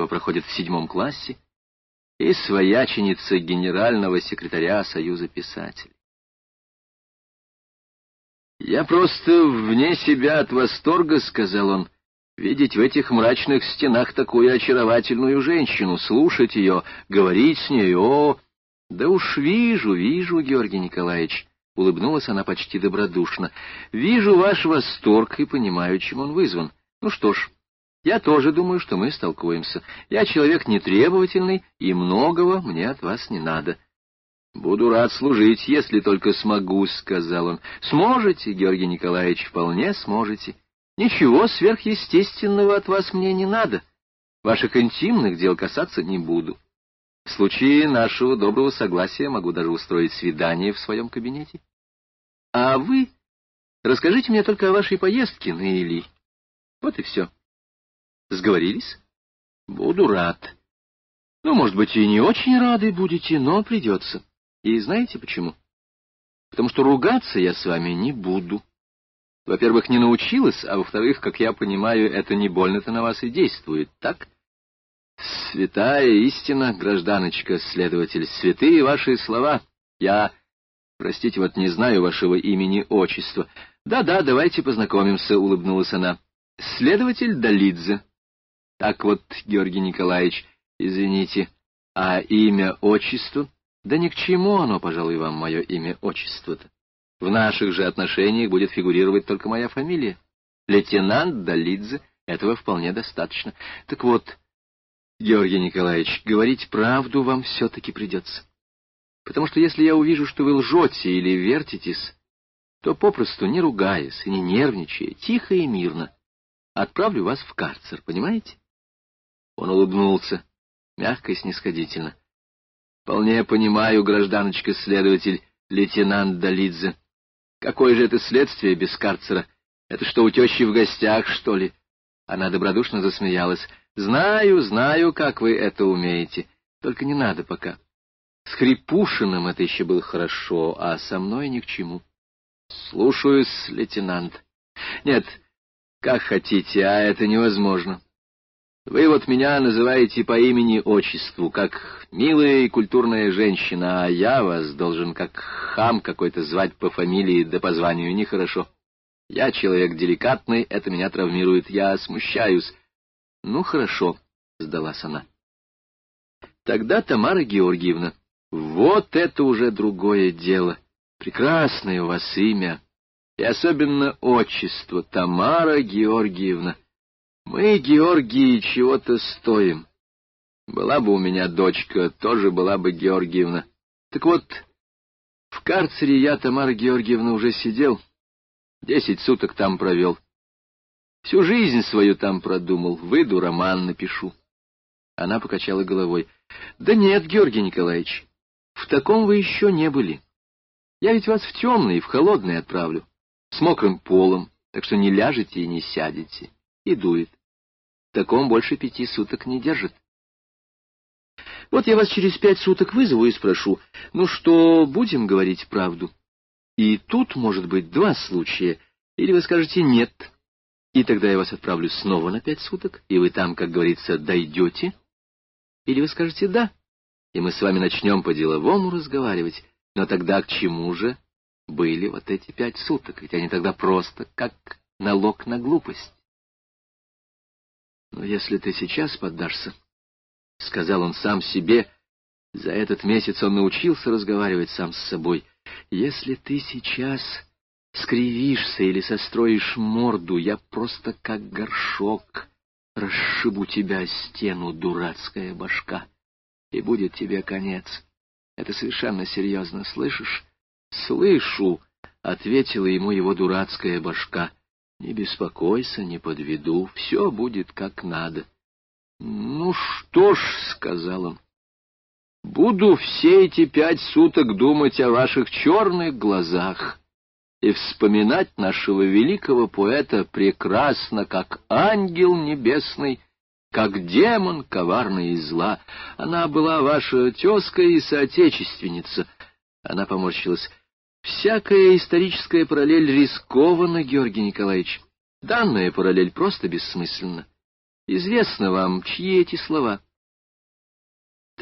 его проходят в седьмом классе, и свояченица генерального секретаря Союза писателей. «Я просто вне себя от восторга», — сказал он, — «видеть в этих мрачных стенах такую очаровательную женщину, слушать ее, говорить с ней, о...» «Да уж вижу, вижу, Георгий Николаевич», — улыбнулась она почти добродушно, — «вижу ваш восторг и понимаю, чем он вызван. Ну что ж, я тоже думаю, что мы столкуемся. Я человек нетребовательный, и многого мне от вас не надо». — Буду рад служить, если только смогу, — сказал он. — Сможете, Георгий Николаевич, вполне сможете. Ничего сверхъестественного от вас мне не надо. Ваших интимных дел касаться не буду. В случае нашего доброго согласия могу даже устроить свидание в своем кабинете. А вы расскажите мне только о вашей поездке на Или. Вот и все. Сговорились? Буду рад. Ну, может быть, и не очень рады будете, но придется. И знаете почему? Потому что ругаться я с вами не буду. Во-первых, не научилась, а во-вторых, как я понимаю, это не больно-то на вас и действует, так? Святая истина, гражданочка, следователь, святые ваши слова. Я, простите, вот не знаю вашего имени-отчества. Да-да, давайте познакомимся, улыбнулась она. Следователь Долидзе. Так вот, Георгий Николаевич, извините, а имя-отчество? Да ни к чему оно, пожалуй, вам мое имя отчество-то. В наших же отношениях будет фигурировать только моя фамилия. Лейтенант Долидзе, этого вполне достаточно. Так вот, Георгий Николаевич, говорить правду вам все-таки придется. Потому что если я увижу, что вы лжете или вертитесь, то попросту, не ругаясь и не нервничая, тихо и мирно, отправлю вас в карцер, понимаете? Он улыбнулся, мягко и снисходительно. Вполне понимаю, гражданочка-следователь, лейтенант Долидзе. Какое же это следствие без карцера? Это что, у тещи в гостях, что ли? Она добродушно засмеялась. Знаю, знаю, как вы это умеете. Только не надо пока. С Хрипушиным это еще было хорошо, а со мной ни к чему. Слушаюсь, лейтенант. Нет, как хотите, а это невозможно. Вы вот меня называете по имени-отчеству, как милая и культурная женщина, а я вас должен как хам какой-то звать по фамилии да по званию нехорошо. Я человек деликатный, это меня травмирует, я смущаюсь. Ну, хорошо, — сдалась она. Тогда Тамара Георгиевна, вот это уже другое дело. Прекрасное у вас имя, и особенно отчество Тамара Георгиевна. Мы, Георгий, чего-то стоим. Была бы у меня дочка, тоже была бы Георгиевна. Так вот, в карцере я, Тамара Георгиевна, уже сидел. Десять суток там провел. Всю жизнь свою там продумал. Выйду, роман напишу. Она покачала головой. Да нет, Георгий Николаевич, в таком вы еще не были. Я ведь вас в темный и в холодный отправлю, с мокрым полом, так что не ляжете и не сядете. И дует таком больше пяти суток не держит. Вот я вас через пять суток вызову и спрошу, ну что, будем говорить правду? И тут может быть два случая. Или вы скажете «нет», и тогда я вас отправлю снова на пять суток, и вы там, как говорится, дойдете. Или вы скажете «да», и мы с вами начнем по-деловому разговаривать. Но тогда к чему же были вот эти пять суток? Ведь они тогда просто как налог на глупость. Но если ты сейчас поддашься, — сказал он сам себе, — за этот месяц он научился разговаривать сам с собой, — если ты сейчас скривишься или состроишь морду, я просто как горшок расшибу тебя стену, дурацкая башка, и будет тебе конец. Это совершенно серьезно, слышишь? — Слышу, — ответила ему его дурацкая башка. Не беспокойся, не подведу, все будет как надо. — Ну что ж, — сказал он, — буду все эти пять суток думать о ваших черных глазах и вспоминать нашего великого поэта прекрасно, как ангел небесный, как демон коварный и зла. Она была ваша тезка и соотечественница. Она поморщилась. Всякая историческая параллель рискована, Георгий Николаевич. Данная параллель просто бессмысленна. Известно вам, чьи эти слова.